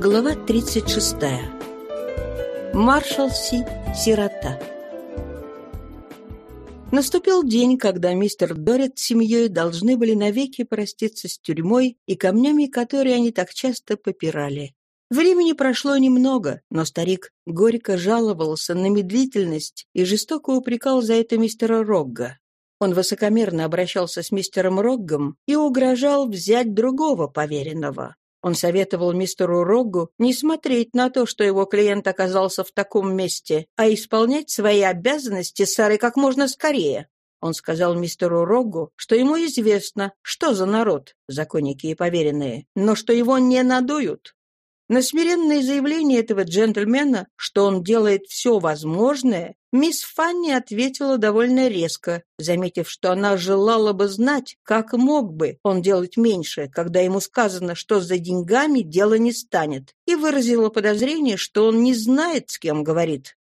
Глава 36. Маршалси, сирота. Наступил день, когда мистер Дорит с семьей должны были навеки проститься с тюрьмой и камнями, которые они так часто попирали. Времени прошло немного, но старик горько жаловался на медлительность и жестоко упрекал за это мистера Рогга. Он высокомерно обращался с мистером Роггом и угрожал взять другого поверенного. Он советовал мистеру Роггу не смотреть на то, что его клиент оказался в таком месте, а исполнять свои обязанности Сары как можно скорее. Он сказал мистеру Роггу, что ему известно, что за народ, законники и поверенные, но что его не надуют. На смиренное заявление этого джентльмена, что он делает все возможное, мисс Фанни ответила довольно резко, заметив, что она желала бы знать, как мог бы он делать меньше, когда ему сказано, что за деньгами дело не станет, и выразила подозрение, что он не знает, с кем говорит.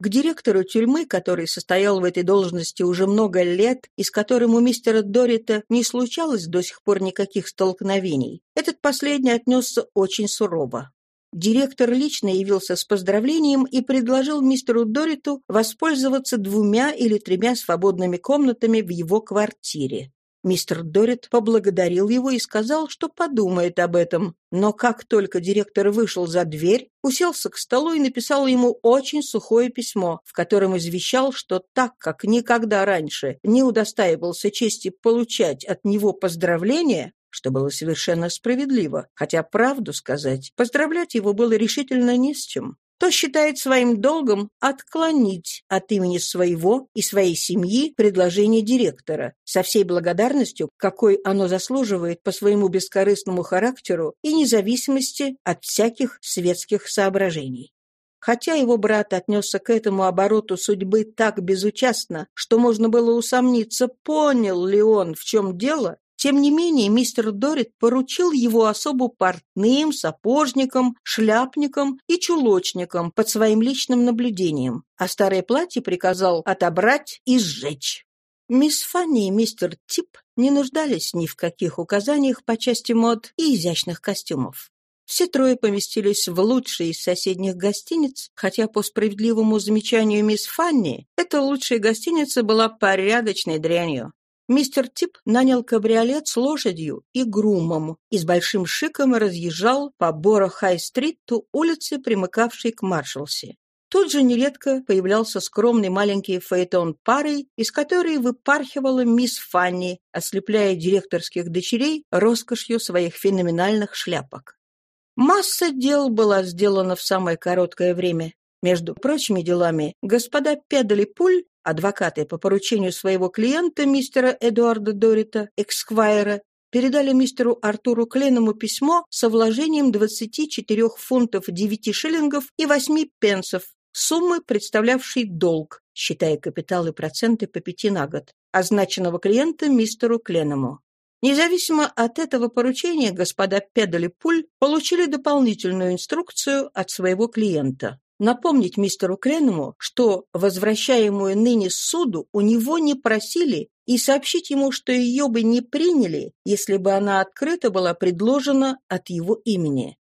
К директору тюрьмы, который состоял в этой должности уже много лет и с которым у мистера Дорита не случалось до сих пор никаких столкновений, этот последний отнесся очень сурово. Директор лично явился с поздравлением и предложил мистеру Дориту воспользоваться двумя или тремя свободными комнатами в его квартире. Мистер Дорит поблагодарил его и сказал, что подумает об этом. Но как только директор вышел за дверь, уселся к столу и написал ему очень сухое письмо, в котором извещал, что так как никогда раньше не удостаивался чести получать от него поздравления, что было совершенно справедливо, хотя, правду сказать, поздравлять его было решительно не с чем то считает своим долгом отклонить от имени своего и своей семьи предложение директора со всей благодарностью, какой оно заслуживает по своему бескорыстному характеру и независимости от всяких светских соображений. Хотя его брат отнесся к этому обороту судьбы так безучастно, что можно было усомниться, понял ли он, в чем дело, тем не менее, мистер Дорит поручил его особу портным, сапожникам, шляпникам и чулочникам под своим личным наблюдением, а старое платье приказал отобрать и сжечь. Мисс Фанни и мистер Тип не нуждались ни в каких указаниях по части мод и изящных костюмов. Все трое поместились в лучшей из соседних гостиниц, хотя по справедливому замечанию мисс Фанни, эта лучшая гостиница была порядочной дрянью. Мистер Тип нанял кабриолет с лошадью и грумом и с большим шиком разъезжал по Боро-Хай-стриту улицы, примыкавшей к Маршалсе. Тут же нередко появлялся скромный маленький фаэтон парой, из которой выпархивала мисс Фанни, ослепляя директорских дочерей роскошью своих феноменальных шляпок. Масса дел была сделана в самое короткое время. Между прочими делами, господа Педали Пуль Адвокаты по поручению своего клиента, мистера Эдуарда Дорита, эксквайра, передали мистеру Артуру Кленному письмо со вложением 24 фунтов 9 шиллингов и 8 пенсов, суммы, представлявшей долг, считая капиталы и проценты по пяти на год, означенного клиента мистеру Кленному. Независимо от этого поручения, господа Педали Пуль получили дополнительную инструкцию от своего клиента напомнить мистеру Кренному, что возвращаемую ныне суду у него не просили, и сообщить ему, что ее бы не приняли, если бы она открыто была предложена от его имени.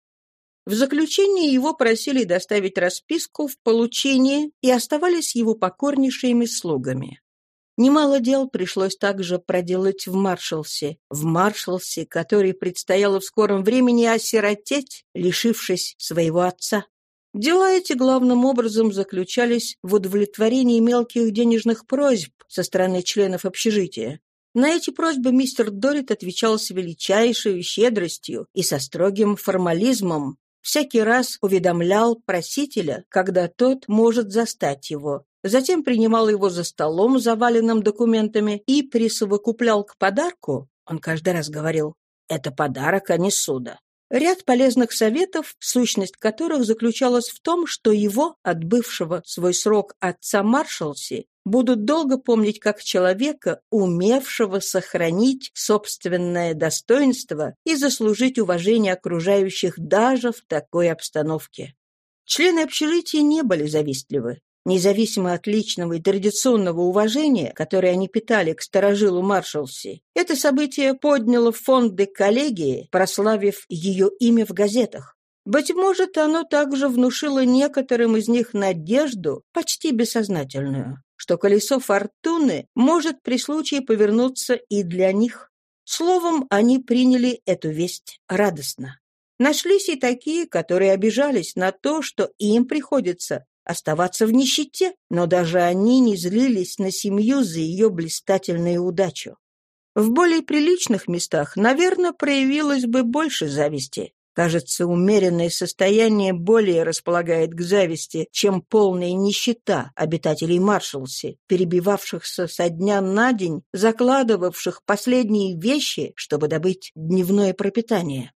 В заключение его просили доставить расписку в получение и оставались его покорнейшими слугами. Немало дел пришлось также проделать в Маршалсе, в Маршалсе, который предстояло в скором времени осиротеть, лишившись своего отца. Дела эти главным образом заключались в удовлетворении мелких денежных просьб со стороны членов общежития. На эти просьбы мистер Дорит отвечал с величайшей щедростью и со строгим формализмом. Всякий раз уведомлял просителя, когда тот может застать его. Затем принимал его за столом, заваленным документами, и присовокуплял к подарку, он каждый раз говорил, «Это подарок, а не суда», Ряд полезных советов, сущность которых заключалась в том, что его, отбывшего свой срок отца Маршалси, будут долго помнить как человека, умевшего сохранить собственное достоинство и заслужить уважение окружающих даже в такой обстановке. Члены общежития не были завистливы. Независимо от личного и традиционного уважения, которое они питали к старожилу Маршалси, это событие подняло фонды коллегии, прославив ее имя в газетах. Быть может, оно также внушило некоторым из них надежду, почти бессознательную, что колесо фортуны может при случае повернуться и для них. Словом, они приняли эту весть радостно. Нашлись и такие, которые обижались на то, что им приходится оставаться в нищете, но даже они не злились на семью за ее блистательную удачу. В более приличных местах, наверное, проявилось бы больше зависти. Кажется, умеренное состояние более располагает к зависти, чем полная нищета обитателей Маршалси, перебивавшихся со дня на день, закладывавших последние вещи, чтобы добыть дневное пропитание.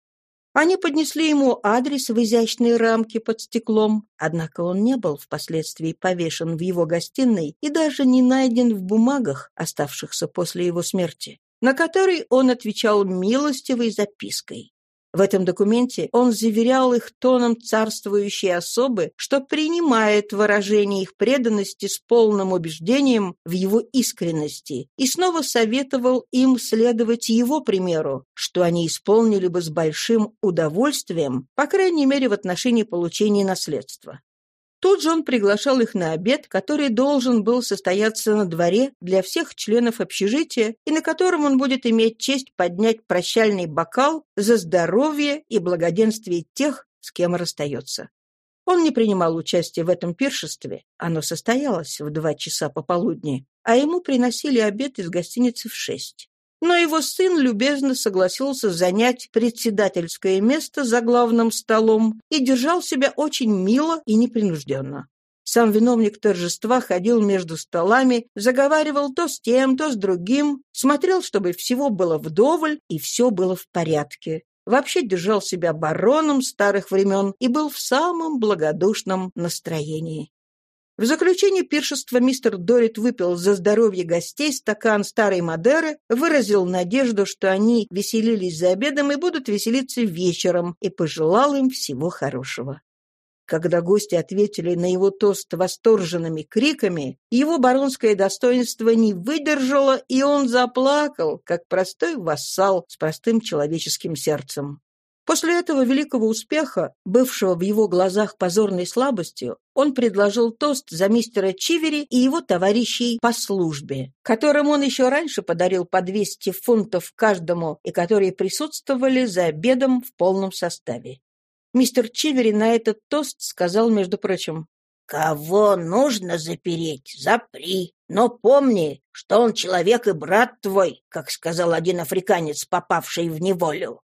Они поднесли ему адрес в изящной рамке под стеклом, однако он не был впоследствии повешен в его гостиной и даже не найден в бумагах, оставшихся после его смерти, на который он отвечал милостивой запиской. В этом документе он заверял их тоном царствующей особы, что принимает выражение их преданности с полным убеждением в его искренности и снова советовал им следовать его примеру, что они исполнили бы с большим удовольствием, по крайней мере в отношении получения наследства. Тут же он приглашал их на обед, который должен был состояться на дворе для всех членов общежития и на котором он будет иметь честь поднять прощальный бокал за здоровье и благоденствие тех, с кем расстается. Он не принимал участия в этом пиршестве, оно состоялось в два часа пополудни, а ему приносили обед из гостиницы в шесть но его сын любезно согласился занять председательское место за главным столом и держал себя очень мило и непринужденно. Сам виновник торжества ходил между столами, заговаривал то с тем, то с другим, смотрел, чтобы всего было вдоволь и все было в порядке. Вообще держал себя бароном старых времен и был в самом благодушном настроении. В заключение пиршества мистер Дорит выпил за здоровье гостей стакан старой Мадеры, выразил надежду, что они веселились за обедом и будут веселиться вечером, и пожелал им всего хорошего. Когда гости ответили на его тост восторженными криками, его баронское достоинство не выдержало, и он заплакал, как простой вассал с простым человеческим сердцем. После этого великого успеха, бывшего в его глазах позорной слабостью, он предложил тост за мистера Чивери и его товарищей по службе, которым он еще раньше подарил по 200 фунтов каждому и которые присутствовали за обедом в полном составе. Мистер Чивери на этот тост сказал, между прочим, «Кого нужно запереть, запри, но помни, что он человек и брат твой, как сказал один африканец, попавший в неволю.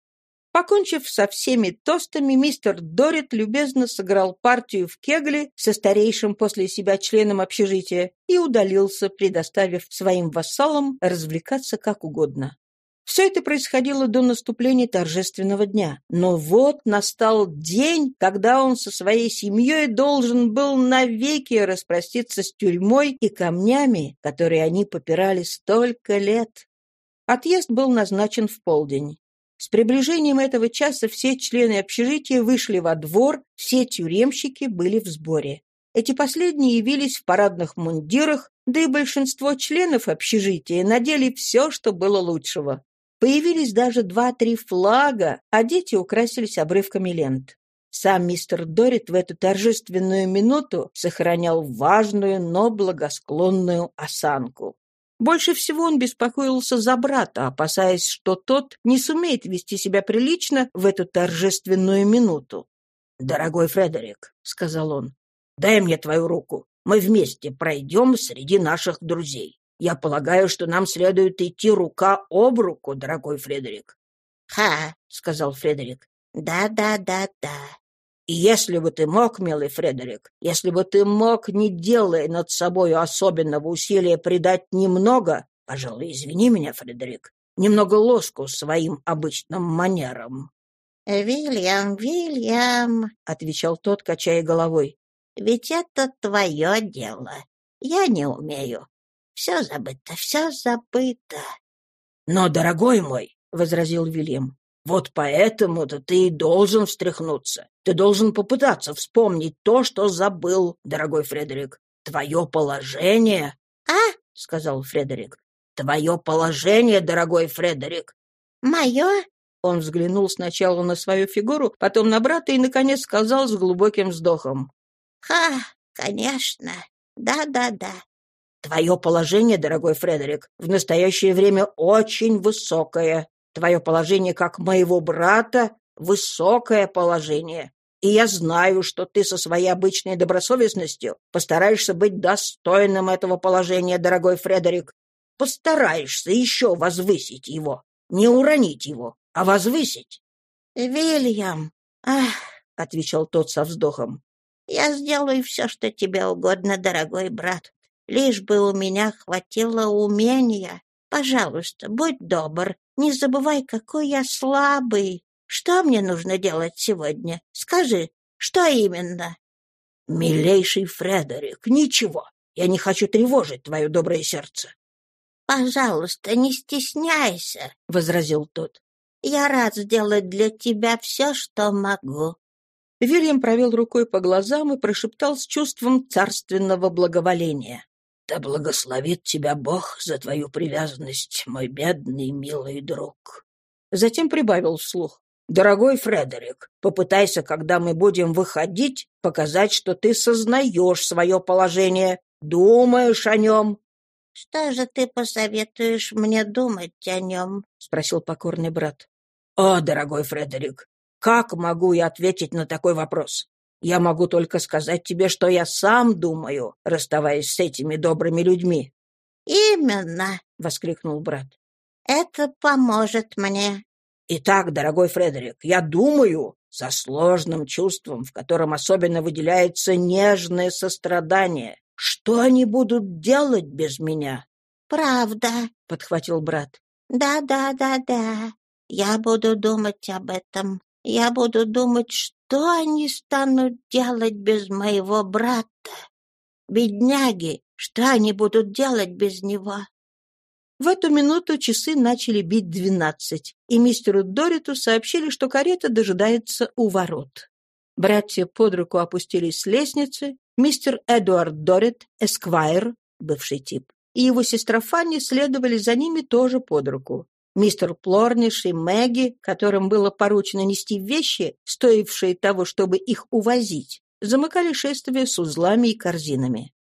Покончив со всеми тостами, мистер Дорит любезно сыграл партию в кегле со старейшим после себя членом общежития и удалился, предоставив своим вассалам развлекаться как угодно. Все это происходило до наступления торжественного дня. Но вот настал день, когда он со своей семьей должен был навеки распроститься с тюрьмой и камнями, которые они попирали столько лет. Отъезд был назначен в полдень. С приближением этого часа все члены общежития вышли во двор, все тюремщики были в сборе. Эти последние явились в парадных мундирах, да и большинство членов общежития надели все, что было лучшего. Появились даже два-три флага, а дети украсились обрывками лент. Сам мистер Дорит в эту торжественную минуту сохранял важную, но благосклонную осанку. Больше всего он беспокоился за брата, опасаясь, что тот не сумеет вести себя прилично в эту торжественную минуту. «Дорогой Фредерик», — сказал он, — «дай мне твою руку. Мы вместе пройдем среди наших друзей. Я полагаю, что нам следует идти рука об руку, дорогой Фредерик». «Ха», — сказал Фредерик. «Да-да-да-да». И если бы ты мог, милый Фредерик, если бы ты мог, не делая над собой особенного усилия, придать немного, пожалуй, извини меня, Фредерик, немного лоску своим обычным манерам. — Вильям, Вильям, — отвечал тот, качая головой, — ведь это твое дело. Я не умею. Все забыто, все забыто. — Но, дорогой мой, — возразил Вильям, вот поэтому-то ты и должен встряхнуться. Ты должен попытаться вспомнить то, что забыл, дорогой Фредерик. Твое положение... — А? — сказал Фредерик. — Твое положение, дорогой Фредерик. — Мое? Он взглянул сначала на свою фигуру, потом на брата и, наконец, сказал с глубоким вздохом. «Ха, конечно. Да-да-да. Твое положение, дорогой Фредерик, в настоящее время очень высокое. Твое положение, как моего брата, высокое положение. И я знаю, что ты со своей обычной добросовестностью постараешься быть достойным этого положения, дорогой Фредерик. Постараешься еще возвысить его. Не уронить его, а возвысить. — Вильям, ах, — отвечал тот со вздохом, — я сделаю все, что тебе угодно, дорогой брат. Лишь бы у меня хватило умения. Пожалуйста, будь добр, не забывай, какой я слабый. Что мне нужно делать сегодня? Скажи, что именно?» «Милейший Фредерик, ничего. Я не хочу тревожить твое доброе сердце». «Пожалуйста, не стесняйся», — возразил тот. «Я рад сделать для тебя все, что могу». Вильям провел рукой по глазам и прошептал с чувством царственного благоволения. «Да благословит тебя Бог за твою привязанность, мой бедный милый друг». Затем прибавил вслух. Дорогой Фредерик, попытайся, когда мы будем выходить, показать, что ты сознаешь свое положение, думаешь о нем. — Что же ты посоветуешь мне думать о нем? — спросил покорный брат. — О, дорогой Фредерик, как могу я ответить на такой вопрос? Я могу только сказать тебе, что я сам думаю, расставаясь с этими добрыми людьми. — Именно! — воскликнул брат. — Это поможет мне. Итак, дорогой Фредерик, я думаю, со сложным чувством, в котором особенно выделяется нежное сострадание. Что они будут делать без меня? Правда, подхватил брат. Да, да, да, да. Я буду думать об этом. Я буду думать, что они станут делать без моего брата. Бедняги, что они будут делать без него? В эту минуту часы начали бить двенадцать, и мистеру Дориту сообщили, что карета дожидается у ворот. Братья под руку опустились с лестницы, мистер Эдуард Дорит, эсквайр, бывший тип, и его сестра Фанни следовали за ними тоже под руку. Мистер Плорниш и Мэгги, которым было поручено нести вещи, стоившие того, чтобы их увозить, замыкали шествие с узлами и корзинами.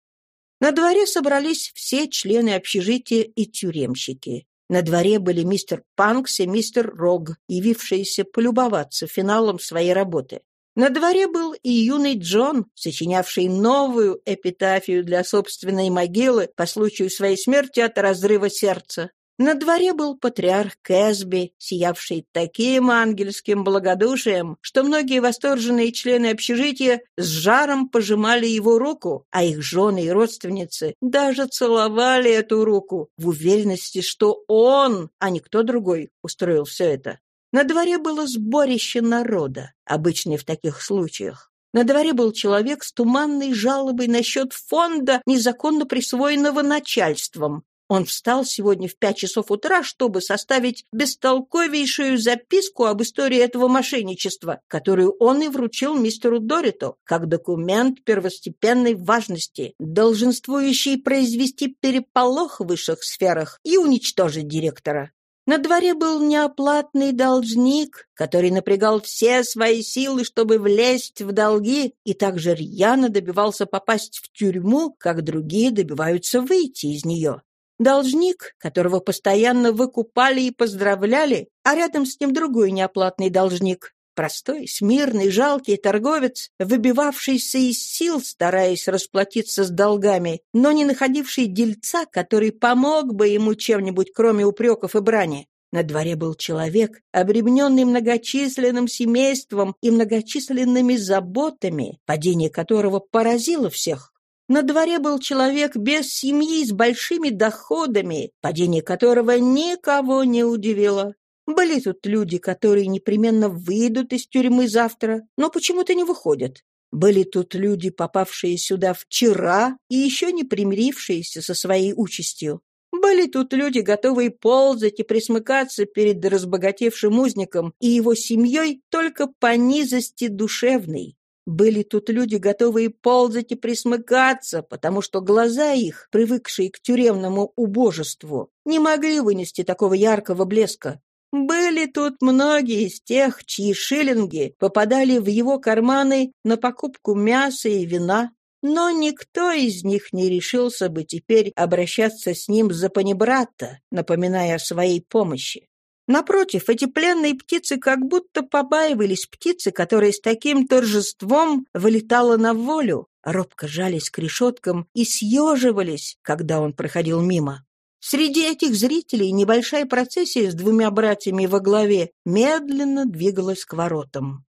На дворе собрались все члены общежития и тюремщики. На дворе были мистер Панкс и мистер Рог, явившиеся полюбоваться финалом своей работы. На дворе был и юный Джон, сочинявший новую эпитафию для собственной могилы по случаю своей смерти от разрыва сердца. На дворе был патриарх Кэсби, сиявший таким ангельским благодушием, что многие восторженные члены общежития с жаром пожимали его руку, а их жены и родственницы даже целовали эту руку в уверенности, что он, а не кто другой, устроил все это. На дворе было сборище народа, обычное в таких случаях. На дворе был человек с туманной жалобой насчет фонда, незаконно присвоенного начальством, он встал сегодня в пять часов утра, чтобы составить бестолковейшую записку об истории этого мошенничества, которую он и вручил мистеру Дориту, как документ первостепенной важности, долженствующий произвести переполох в высших сферах и уничтожить директора. На дворе был неоплатный должник, который напрягал все свои силы, чтобы влезть в долги, и также рьяно добивался попасть в тюрьму, как другие добиваются выйти из нее. Должник, которого постоянно выкупали и поздравляли, а рядом с ним другой неоплатный должник. Простой, смирный, жалкий торговец, выбивавшийся из сил, стараясь расплатиться с долгами, но не находивший дельца, который помог бы ему чем-нибудь, кроме упреков и брани. На дворе был человек, обремененный многочисленным семейством и многочисленными заботами, падение которого поразило всех. На дворе был человек без семьи, с большими доходами, падение которого никого не удивило. Были тут люди, которые непременно выйдут из тюрьмы завтра, но почему-то не выходят. Были тут люди, попавшие сюда вчера и еще не примирившиеся со своей участью. Были тут люди, готовые ползать и присмыкаться перед разбогатевшим узником и его семьей только по низости душевной. Были тут люди, готовые ползать и присмыкаться, потому что глаза их, привыкшие к тюремному убожеству, не могли вынести такого яркого блеска. Были тут многие из тех, чьи шиллинги попадали в его карманы на покупку мяса и вина, но никто из них не решился бы теперь обращаться с ним за панибрата, напоминая о своей помощи. Напротив, эти пленные птицы как будто побаивались птицы, которая с таким торжеством вылетала на волю, робко жались к решеткам и съеживались, когда он проходил мимо. Среди этих зрителей небольшая процессия с двумя братьями во главе медленно двигалась к воротам.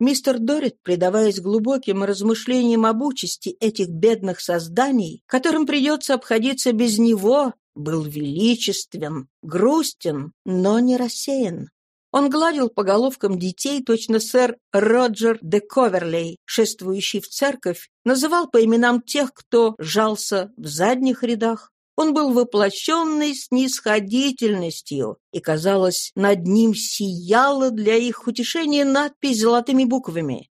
Мистер Дорит, предаваясь глубоким размышлениям об участи этих бедных созданий, которым придется обходиться без него, был величествен, грустен, но не рассеян. Он гладил по головкам детей, точно сэр Роджер де Коверлей, шествующий в церковь, называл по именам тех, кто жался в задних рядах. Он был воплощенный снисходительностью, и, казалось, над ним сияла для их утешения надпись золотыми буквами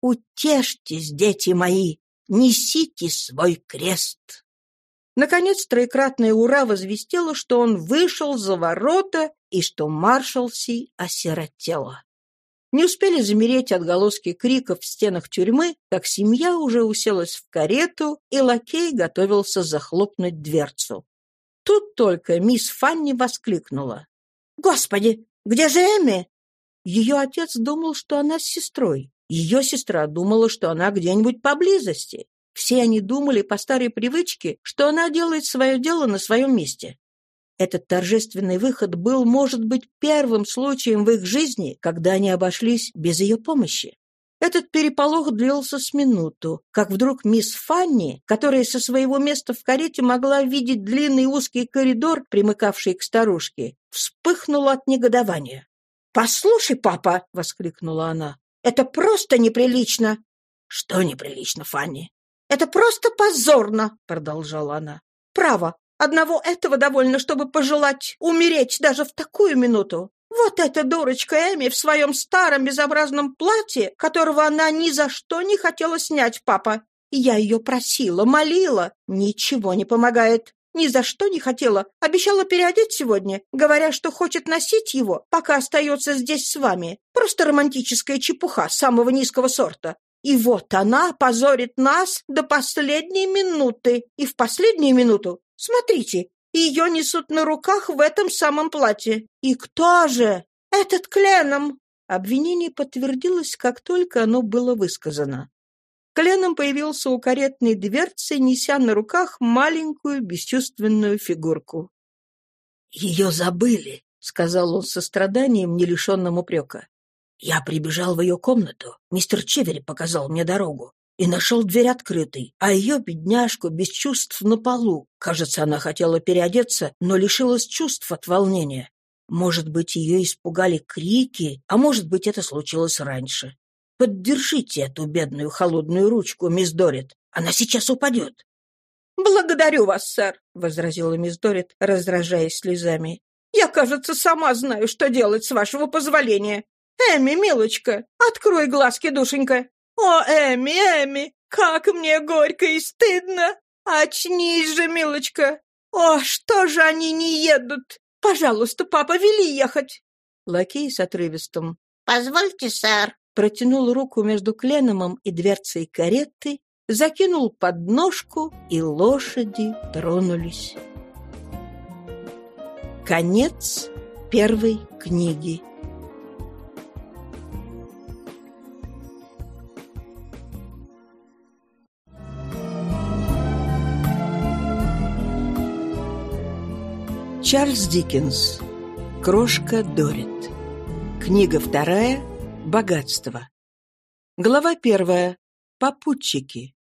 «Утешьтесь, дети мои, несите свой крест». Наконец, троекратное «Ура» возвестило, что он вышел за ворота и что маршалси осиротела. Не успели замереть отголоски криков в стенах тюрьмы, как семья уже уселась в карету, и лакей готовился захлопнуть дверцу. Тут только мисс Фанни воскликнула. «Господи, где же Эми?» Ее отец думал, что она с сестрой. Ее сестра думала, что она где-нибудь поблизости. Все они думали по старой привычке, что она делает свое дело на своем месте. Этот торжественный выход был, может быть, первым случаем в их жизни, когда они обошлись без ее помощи. Этот переполох длился с минуту, как вдруг мисс Фанни, которая со своего места в карете могла видеть длинный узкий коридор, примыкавший к старушке, вспыхнула от негодования. «Послушай, папа!» — воскликнула она. «Это просто неприлично!» «Что неприлично, Фанни?» «Это просто позорно!» — продолжала она. «Право, одного этого довольно, чтобы пожелать умереть даже в такую минуту. Вот эта дурочка Эми в своем старом безобразном платье, которого она ни за что не хотела снять, папа. Я ее просила, молила. Ничего не помогает. Ни за что не хотела. Обещала переодеть сегодня, говоря, что хочет носить его, пока остается здесь с вами. Просто романтическая чепуха самого низкого сорта. И вот она позорит нас до последней минуты. И в последнюю минуту, смотрите, ее несут на руках в этом самом платье. И кто же? Этот Кленом. Обвинение подтвердилось, как только оно было высказано. Кленом появился у каретной дверцы, неся на руках маленькую бесчувственную фигурку. «Ее забыли», — сказал он со страданием, не лишенным упрека. Я прибежал в ее комнату. Мистер Чевери показал мне дорогу. И нашел дверь открытой, а ее, бедняжку, без чувств на полу. Кажется, она хотела переодеться, но лишилась чувств от волнения. Может быть, ее испугали крики, а может быть, это случилось раньше. Поддержите эту бедную холодную ручку, мисс Дорит. Она сейчас упадет. «Благодарю вас, сэр», — возразила мисс Дорит, раздражаясь слезами. «Я, кажется, сама знаю, что делать, с вашего позволения. «Эми, милочка, открой глазки, душенька!» «О, Эми, Эми, как мне горько и стыдно! Очнись же, милочка! О, что же они не едут? Пожалуйста, папа, вели ехать!» Лакей с отрывистым «Позвольте, сэр!» протянул руку между Кленомом и дверцей кареты, закинул подножку, и лошади тронулись. Конец первой книги. Чарльз Диккенс. Крошка Дорит. Книга вторая. Богатство. Глава первая. Попутчики.